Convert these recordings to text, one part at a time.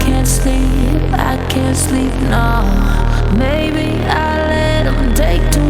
can't sleep, I can't sleep, now. Maybe I let them take too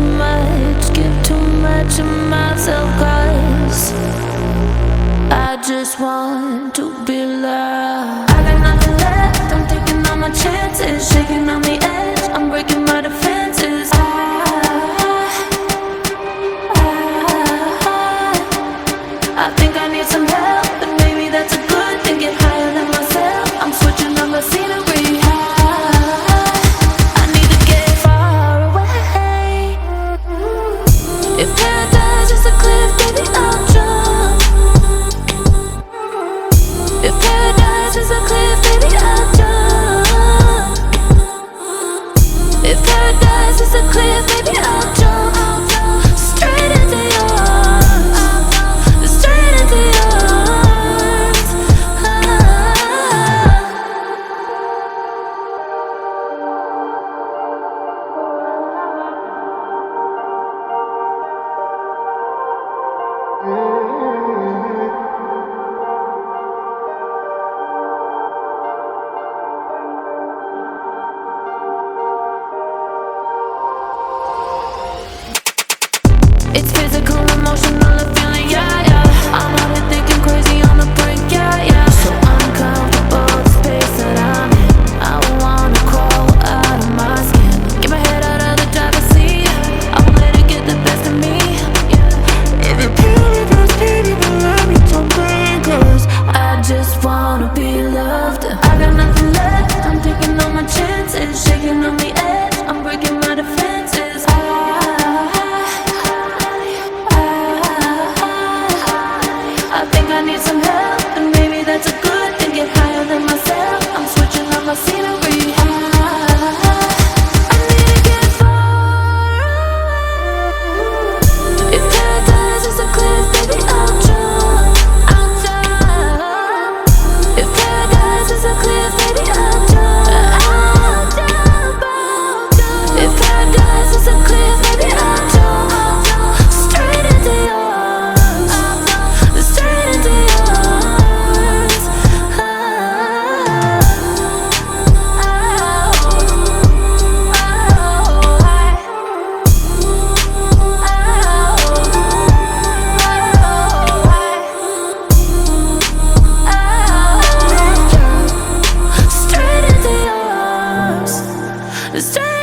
thousand need some help. It's time.